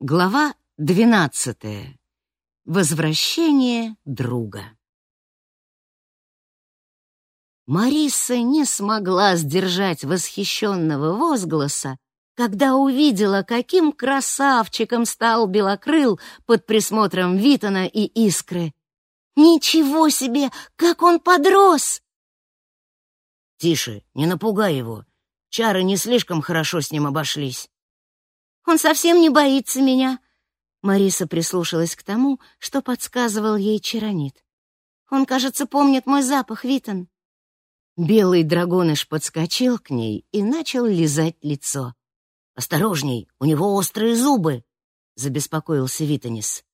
Глава двенадцатая. Возвращение друга. Мариса не смогла сдержать восхищенного возгласа, когда увидела, каким красавчиком стал Белокрыл под присмотром Витона и Искры. «Ничего себе, как он подрос!» «Тише, не напугай его. Чары не слишком хорошо с ним обошлись». Он совсем не боится меня. Мариса прислушалась к тому, что подсказывал ей Чаронит. Он, кажется, помнит мой запах, Витон. Белый драгоныш подскочил к ней и начал лизать лицо. «Осторожней, у него острые зубы!» — забеспокоился Витонис.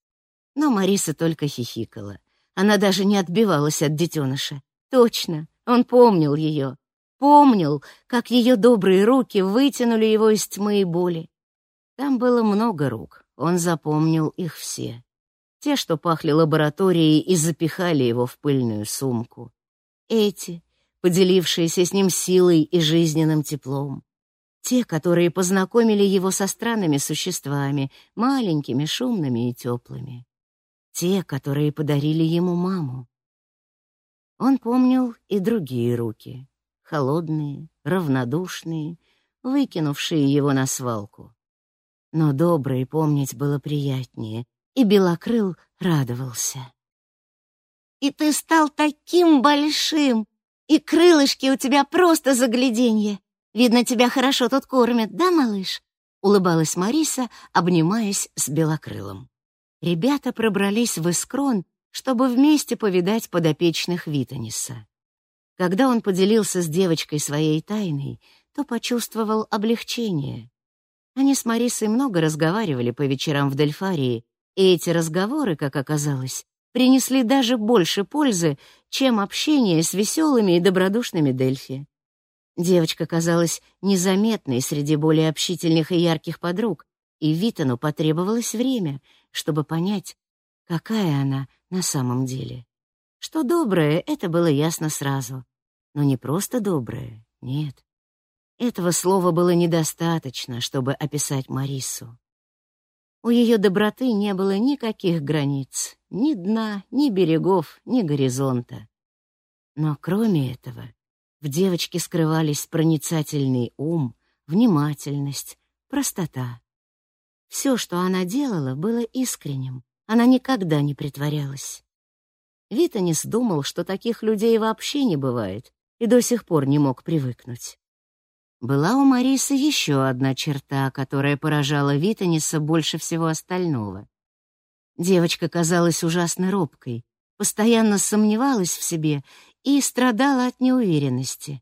Но Мариса только хихикала. Она даже не отбивалась от детеныша. Точно, он помнил ее. Помнил, как ее добрые руки вытянули его из тьмы и боли. Там было много рук, он запомнил их все. Те, что пахли лабораторией и запихали его в пыльную сумку. Эти, поделившиеся с ним силой и жизненным теплом. Те, которые познакомили его со странными существами, маленькими, шумными и теплыми. Те, которые подарили ему маму. Он помнил и другие руки, холодные, равнодушные, выкинувшие его на свалку. Но доброе помнить было приятнее, и Белокрыл радовался. «И ты стал таким большим, и крылышки у тебя просто загляденье. Видно, тебя хорошо тут кормят, да, малыш?» — улыбалась Мариса, обнимаясь с Белокрылом. Ребята пробрались в Искрон, чтобы вместе повидать подопечных Витаниса. Когда он поделился с девочкой своей тайной, то почувствовал облегчение. Они с Марисой много разговаривали по вечерам в Дельфарии, и эти разговоры, как оказалось, принесли даже больше пользы, чем общение с веселыми и добродушными Дельфи. Девочка казалась незаметной среди более общительных и ярких подруг, и Витану потребовалось время, чтобы понять, какая она на самом деле. Что доброе, это было ясно сразу. Но не просто доброе, нет. Этого слова было недостаточно, чтобы описать Марису. У ее доброты не было никаких границ, ни дна, ни берегов, ни горизонта. Но кроме этого, в девочке скрывались проницательный ум, внимательность, простота. Все, что она делала, было искренним. Она никогда не притворялась. Витанис думал, что таких людей вообще не бывает, и до сих пор не мог привыкнуть. Была у Марисы еще одна черта, которая поражала Витаниса больше всего остального. Девочка казалась ужасно робкой, постоянно сомневалась в себе и страдала от неуверенности.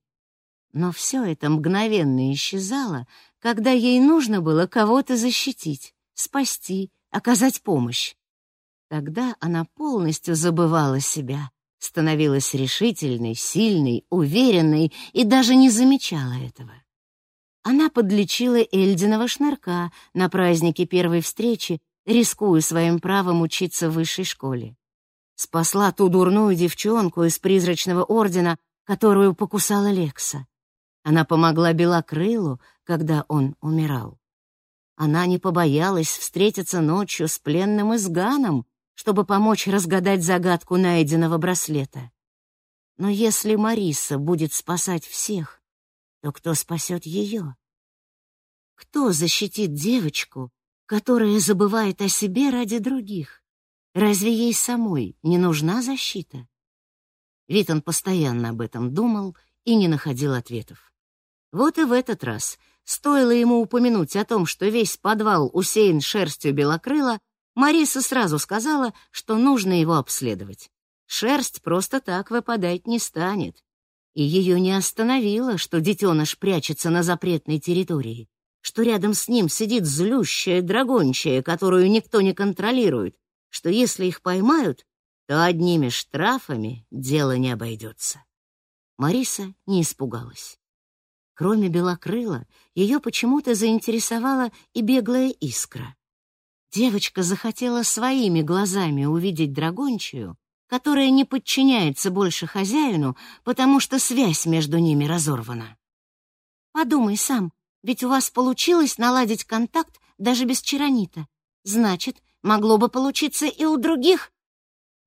Но все это мгновенно исчезало, когда ей нужно было кого-то защитить, спасти, оказать помощь. Тогда она полностью забывала себя, становилась решительной, сильной, уверенной и даже не замечала этого. Она подлечила Эльдиного шнырка на празднике первой встречи, рискуя своим правом учиться в высшей школе. Спасла ту дурную девчонку из призрачного ордена, которую покусала Лекса. Она помогла Белокрылу, когда он умирал. Она не побоялась встретиться ночью с пленным изганом, чтобы помочь разгадать загадку найденного браслета. Но если Мариса будет спасать всех, то кто спасет ее? Кто защитит девочку, которая забывает о себе ради других? Разве ей самой не нужна защита? Витон постоянно об этом думал и не находил ответов. Вот и в этот раз, стоило ему упомянуть о том, что весь подвал усеян шерстью белокрыла, Мариса сразу сказала, что нужно его обследовать. Шерсть просто так выпадать не станет. И ее не остановило, что детеныш прячется на запретной территории, что рядом с ним сидит злющая драгончая, которую никто не контролирует, что если их поймают, то одними штрафами дело не обойдется. Мариса не испугалась. Кроме белокрыла, ее почему-то заинтересовала и беглая искра. Девочка захотела своими глазами увидеть драгончию которая не подчиняется больше хозяину, потому что связь между ними разорвана. Подумай сам, ведь у вас получилось наладить контакт даже без чаронита. Значит, могло бы получиться и у других.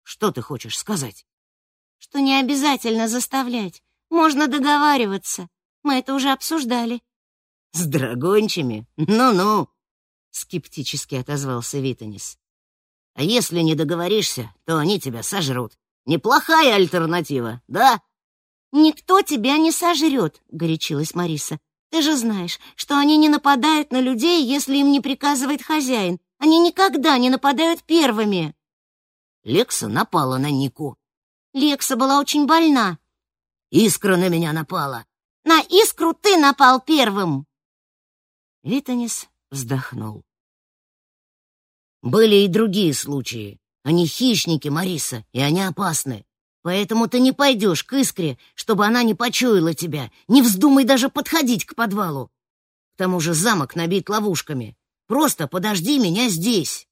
Что ты хочешь сказать? Что не обязательно заставлять. Можно договариваться. Мы это уже обсуждали. С драгончами? Ну-ну, скептически отозвался Витанис. А если не договоришься, то они тебя сожрут. Неплохая альтернатива, да? Никто тебя не сожрет, горячилась Мариса. Ты же знаешь, что они не нападают на людей, если им не приказывает хозяин. Они никогда не нападают первыми. Лекса напала на Нику. Лекса была очень больна. Искра на меня напала. На искру ты напал первым. Витанис вздохнул. Были и другие случаи. Они хищники, Мариса, и они опасны. Поэтому ты не пойдешь к искре, чтобы она не почуяла тебя. Не вздумай даже подходить к подвалу. К тому же замок набит ловушками. Просто подожди меня здесь.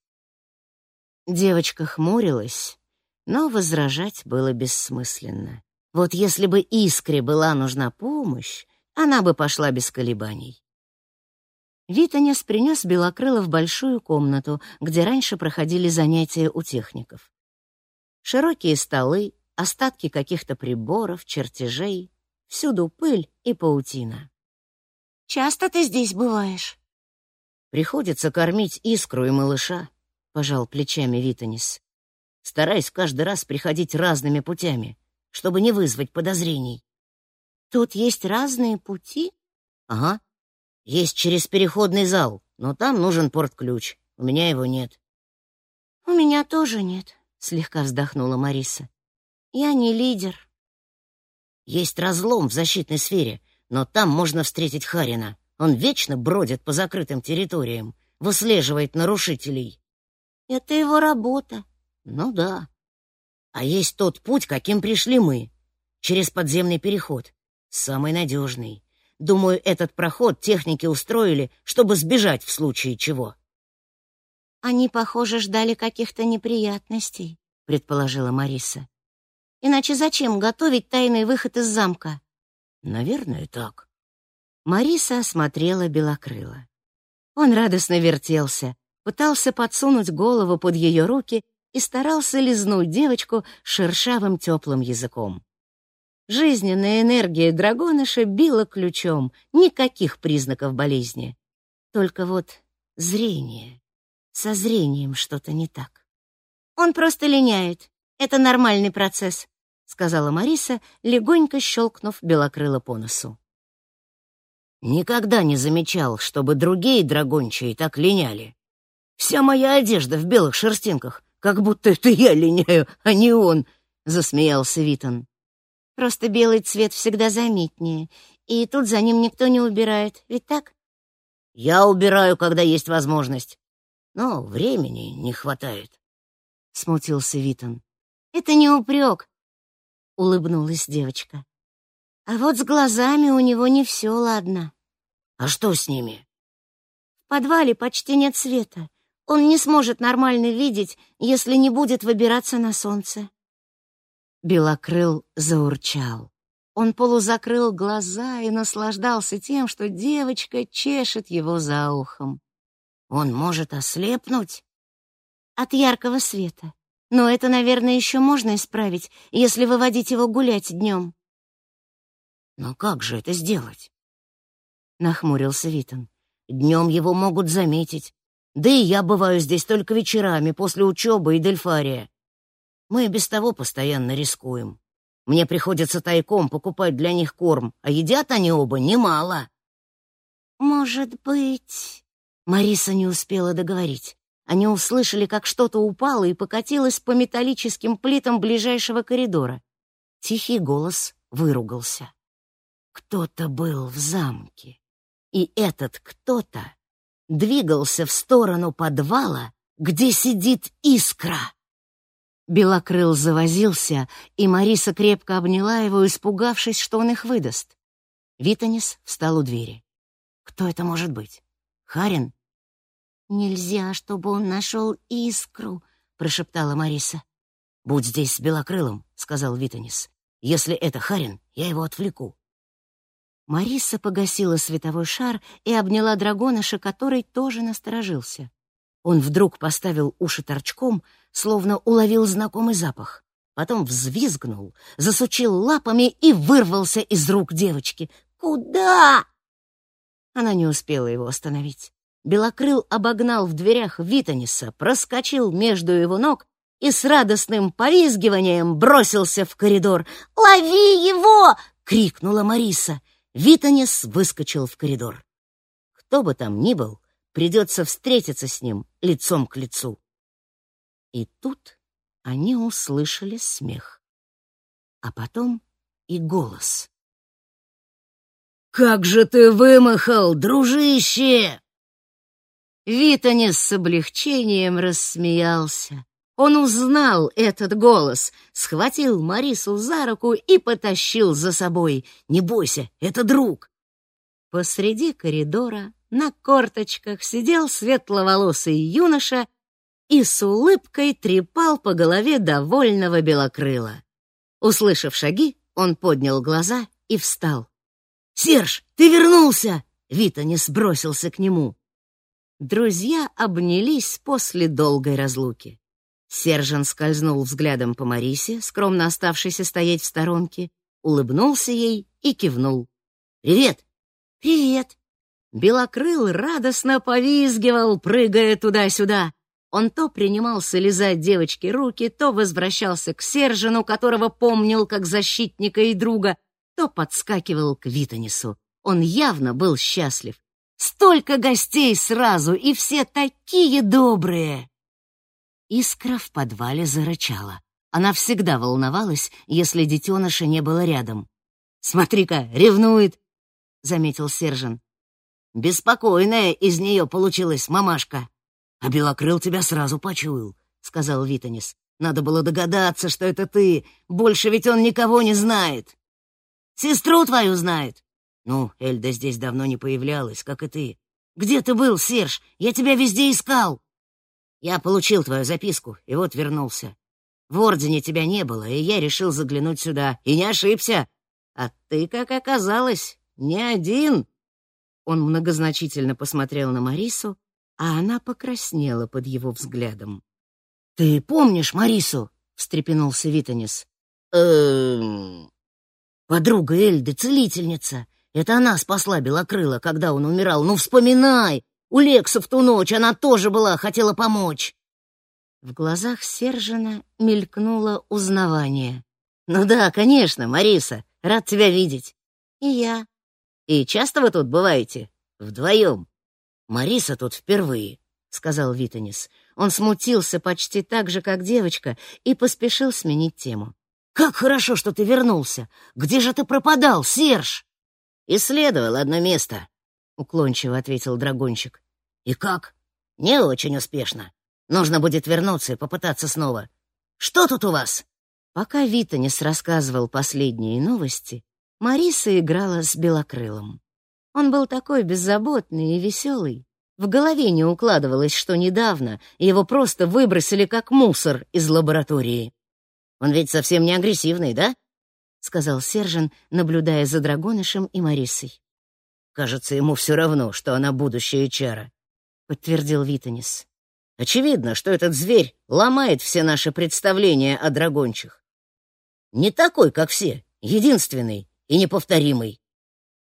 Девочка хмурилась, но возражать было бессмысленно. Вот если бы искре была нужна помощь, она бы пошла без колебаний. Витанес принес Белокрыла в большую комнату, где раньше проходили занятия у техников. Широкие столы, остатки каких-то приборов, чертежей, всюду пыль и паутина. «Часто ты здесь бываешь?» «Приходится кормить искру и малыша», — пожал плечами Витанис. «Стараюсь каждый раз приходить разными путями, чтобы не вызвать подозрений». «Тут есть разные пути?» «Ага. Есть через переходный зал, но там нужен порт-ключ. У меня его нет». «У меня тоже нет», — слегка вздохнула Мариса. Я не лидер. Есть разлом в защитной сфере, но там можно встретить Харина. Он вечно бродит по закрытым территориям, выслеживает нарушителей. Это его работа. Ну да. А есть тот путь, каким пришли мы, через подземный переход, самый надежный. Думаю, этот проход техники устроили, чтобы сбежать в случае чего. Они, похоже, ждали каких-то неприятностей, предположила Мариса. Иначе зачем готовить тайный выход из замка? Наверное, так. Мариса осмотрела Белокрыла. Он радостно вертелся, пытался подсунуть голову под ее руки и старался лизнуть девочку шершавым теплым языком. Жизненная энергия драгоныша била ключом, никаких признаков болезни. Только вот зрение. Со зрением что-то не так. Он просто линяет. Это нормальный процесс сказала Мариса, легонько щелкнув белокрыла по носу. Никогда не замечал, чтобы другие драгончие так линяли. Вся моя одежда в белых шерстинках, как будто это я линяю, а не он, засмеялся Витон. Просто белый цвет всегда заметнее, и тут за ним никто не убирает, ведь так? Я убираю, когда есть возможность, но времени не хватает. Смутился Витон. Это не упрек, — улыбнулась девочка. «А вот с глазами у него не все ладно». «А что с ними?» «В подвале почти нет света. Он не сможет нормально видеть, если не будет выбираться на солнце». Белокрыл заурчал. Он полузакрыл глаза и наслаждался тем, что девочка чешет его за ухом. «Он может ослепнуть?» «От яркого света. Но это, наверное, еще можно исправить, если выводить его гулять днем. Но как же это сделать? Нахмурился Витон. Днем его могут заметить. Да и я бываю здесь только вечерами, после учебы и дельфария. Мы без того постоянно рискуем. Мне приходится тайком покупать для них корм, а едят они оба немало. Может быть... Мариса не успела договорить. Они услышали, как что-то упало и покатилось по металлическим плитам ближайшего коридора. Тихий голос выругался. Кто-то был в замке, и этот кто-то двигался в сторону подвала, где сидит искра. Белокрыл завозился, и Мариса крепко обняла его, испугавшись, что он их выдаст. Витанис встал у двери. Кто это может быть? Харин «Нельзя, чтобы он нашел искру», — прошептала Мариса. «Будь здесь с Белокрылом», — сказал Витанис. «Если это Харин, я его отвлеку». Мариса погасила световой шар и обняла драгоныша, который тоже насторожился. Он вдруг поставил уши торчком, словно уловил знакомый запах. Потом взвизгнул, засучил лапами и вырвался из рук девочки. «Куда?» Она не успела его остановить. Белокрыл обогнал в дверях Витаниса, проскочил между его ног и с радостным повизгиванием бросился в коридор. «Лови его!» — крикнула Мариса. Витанис выскочил в коридор. Кто бы там ни был, придется встретиться с ним лицом к лицу. И тут они услышали смех, а потом и голос. «Как же ты вымахал, дружище!» Витанис с облегчением рассмеялся. Он узнал этот голос, схватил Марису за руку и потащил за собой. «Не бойся, это друг!» Посреди коридора на корточках сидел светловолосый юноша и с улыбкой трепал по голове довольного белокрыла. Услышав шаги, он поднял глаза и встал. «Серж, ты вернулся!» Витанис бросился к нему. Друзья обнялись после долгой разлуки. Сержан скользнул взглядом по Марисе, скромно оставшейся стоять в сторонке, улыбнулся ей и кивнул. «Привет!» «Привет!» Белокрыл радостно повизгивал, прыгая туда-сюда. Он то принимался лизать девочке руки, то возвращался к Сержану, которого помнил как защитника и друга, то подскакивал к Витанису. Он явно был счастлив. Столько гостей сразу, и все такие добрые!» Искра в подвале зарычала. Она всегда волновалась, если детеныша не было рядом. «Смотри-ка, ревнует!» — заметил Сержан. «Беспокойная из нее получилась мамашка. А Белокрыл тебя сразу почуял», — сказал Витанис. «Надо было догадаться, что это ты. Больше ведь он никого не знает. Сестру твою знает. Ну, Эльда здесь давно не появлялась, как и ты. Где ты был, Серж? Я тебя везде искал. Я получил твою записку, и вот вернулся. В Ордене тебя не было, и я решил заглянуть сюда. И не ошибся. А ты, как оказалось, не один. Он многозначительно посмотрел на Марису, а она покраснела под его взглядом. «Ты помнишь Марису?» — встрепенулся Витанис. «Эм...» «Подруга Эльды, целительница. Это она спасла Белокрыла, когда он умирал. Ну, вспоминай! У Лекса в ту ночь она тоже была, хотела помочь. В глазах Сержина мелькнуло узнавание. «Ну да, конечно, Мариса, рад тебя видеть». «И я». «И часто вы тут бываете? Вдвоем?» «Мариса тут впервые», — сказал Витанис. Он смутился почти так же, как девочка, и поспешил сменить тему. «Как хорошо, что ты вернулся! Где же ты пропадал, Серж?» «Исследовал одно место», — уклончиво ответил драгончик. «И как?» «Не очень успешно. Нужно будет вернуться и попытаться снова. Что тут у вас?» Пока Витанис рассказывал последние новости, Мариса играла с Белокрылом. Он был такой беззаботный и веселый. В голове не укладывалось, что недавно его просто выбросили как мусор из лаборатории. «Он ведь совсем не агрессивный, да?» — сказал Сержан, наблюдая за Драгонышем и Марисой. «Кажется, ему все равно, что она будущая чара», — подтвердил Витанис. «Очевидно, что этот зверь ломает все наши представления о драгончих. Не такой, как все, единственный и неповторимый».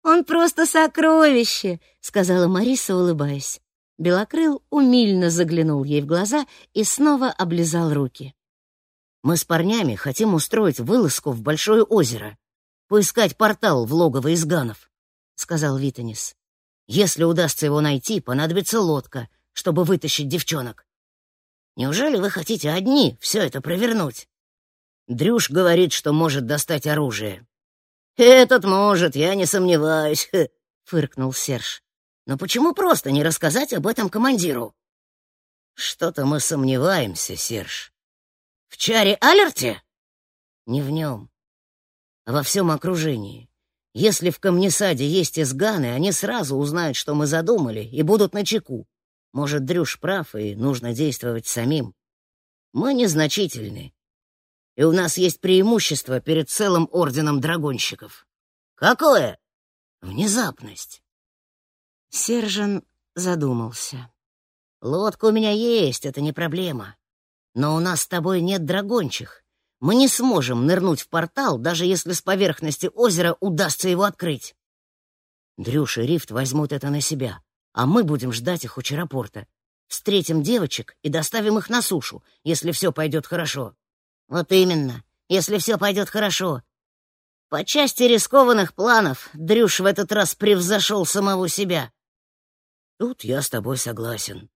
«Он просто сокровище», — сказала Мариса, улыбаясь. Белокрыл умильно заглянул ей в глаза и снова облизал руки. Мы с парнями хотим устроить вылазку в Большое озеро, поискать портал в логово изганов, — сказал Витанис. Если удастся его найти, понадобится лодка, чтобы вытащить девчонок. Неужели вы хотите одни все это провернуть? Дрюш говорит, что может достать оружие. Этот может, я не сомневаюсь, — фыркнул Серж. Но почему просто не рассказать об этом командиру? Что-то мы сомневаемся, Серж. В чаре Алерте? Не в нем, а во всем окружении. Если в камнесаде есть изганы, они сразу узнают, что мы задумали, и будут на чеку. Может, Дрюш прав, и нужно действовать самим. Мы незначительны, и у нас есть преимущество перед целым орденом драгонщиков. Какое? Внезапность. Сержан задумался. Лодка у меня есть, это не проблема. Но у нас с тобой нет драгончих. Мы не сможем нырнуть в портал, даже если с поверхности озера удастся его открыть. Дрюш и Рифт возьмут это на себя, а мы будем ждать их у Чарапорта. Встретим девочек и доставим их на сушу, если все пойдет хорошо. Вот именно, если все пойдет хорошо. По части рискованных планов Дрюш в этот раз превзошел самого себя. Тут я с тобой согласен.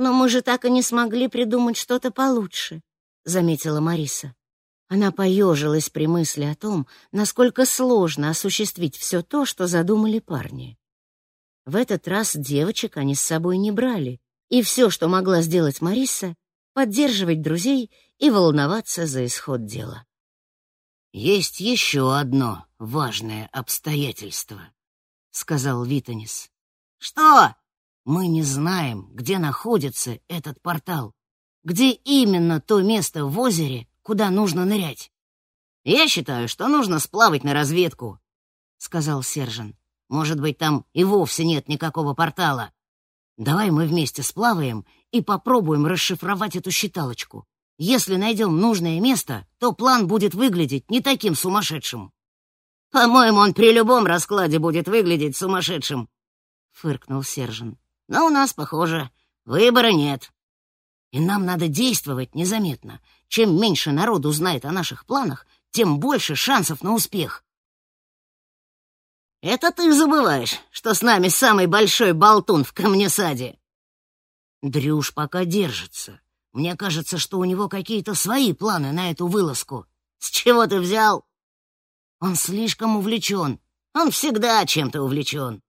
Но мы же так и не смогли придумать что-то получше, заметила Мариса. Она поежилась при мысли о том, насколько сложно осуществить все то, что задумали парни. В этот раз девочек они с собой не брали, и все, что могла сделать Мариса, поддерживать друзей и волноваться за исход дела. «Есть еще одно важное обстоятельство», — сказал Витанис. «Что?» «Мы не знаем, где находится этот портал, где именно то место в озере, куда нужно нырять. Я считаю, что нужно сплавать на разведку», — сказал Сержан. «Может быть, там и вовсе нет никакого портала. Давай мы вместе сплаваем и попробуем расшифровать эту считалочку. Если найдем нужное место, то план будет выглядеть не таким сумасшедшим. По-моему, он при любом раскладе будет выглядеть сумасшедшим, фыркнул Сержан. Но у нас, похоже, выбора нет. И нам надо действовать незаметно. Чем меньше народу знает о наших планах, тем больше шансов на успех. Это ты забываешь, что с нами самый большой болтун в камнесаде. Дрюш пока держится. Мне кажется, что у него какие-то свои планы на эту вылазку. С чего ты взял? Он слишком увлечен. Он всегда чем-то увлечен.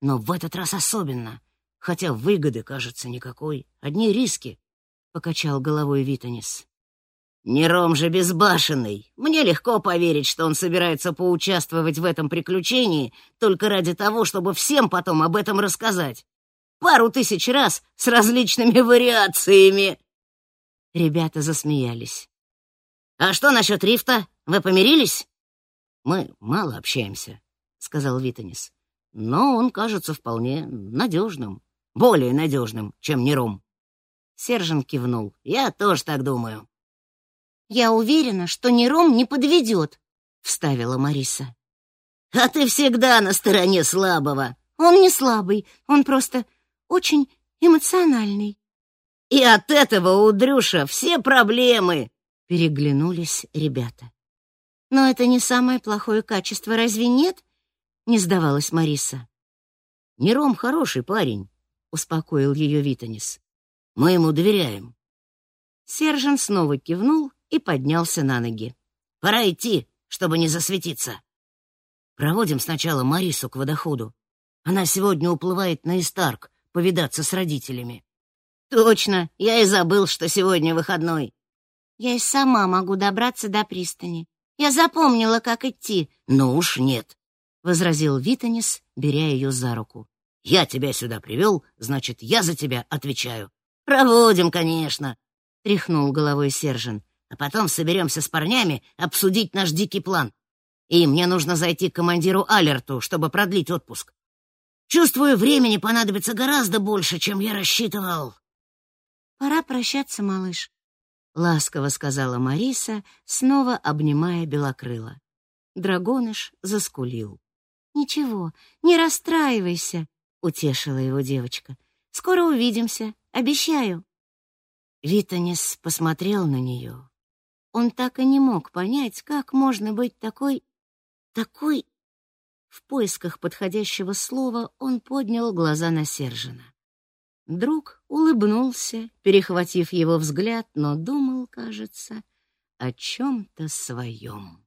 Но в этот раз особенно. Хотя выгоды, кажется, никакой. Одни риски, — покачал головой Витанис. Не Ром же безбашенный. Мне легко поверить, что он собирается поучаствовать в этом приключении только ради того, чтобы всем потом об этом рассказать. Пару тысяч раз с различными вариациями. Ребята засмеялись. «А что насчет рифта? Вы помирились?» «Мы мало общаемся», — сказал Витанис. «Но он кажется вполне надежным, более надежным, чем Нером». Сержан кивнул. «Я тоже так думаю». «Я уверена, что Нером не подведет», — вставила Мариса. «А ты всегда на стороне слабого». «Он не слабый, он просто очень эмоциональный». «И от этого у Дрюша все проблемы», — переглянулись ребята. «Но это не самое плохое качество, разве нет?» — не сдавалась Мариса. «Нером хороший парень», — успокоил ее Витанис. «Мы ему доверяем». Сержант снова кивнул и поднялся на ноги. «Пора идти, чтобы не засветиться. Проводим сначала Марису к водоходу. Она сегодня уплывает на Истарк повидаться с родителями». «Точно, я и забыл, что сегодня выходной». «Я и сама могу добраться до пристани. Я запомнила, как идти». «Ну уж нет», — возразил Витанис, беря ее за руку. «Я тебя сюда привел, значит, я за тебя отвечаю». «Проводим, конечно», — тряхнул головой Сержин а потом соберемся с парнями обсудить наш дикий план. И мне нужно зайти к командиру Алерту, чтобы продлить отпуск. Чувствую, времени понадобится гораздо больше, чем я рассчитывал. Пора прощаться, малыш, ласково сказала Мариса, снова обнимая Белокрыла. Драгоныш заскулил. Ничего, не расстраивайся, утешила его девочка. Скоро увидимся, обещаю. Витанис посмотрел на нее, он так и не мог понять, как можно быть такой... такой... В поисках подходящего слова он поднял глаза на Сержина. Друг улыбнулся, перехватив его взгляд, но думал, кажется, о чем-то своем.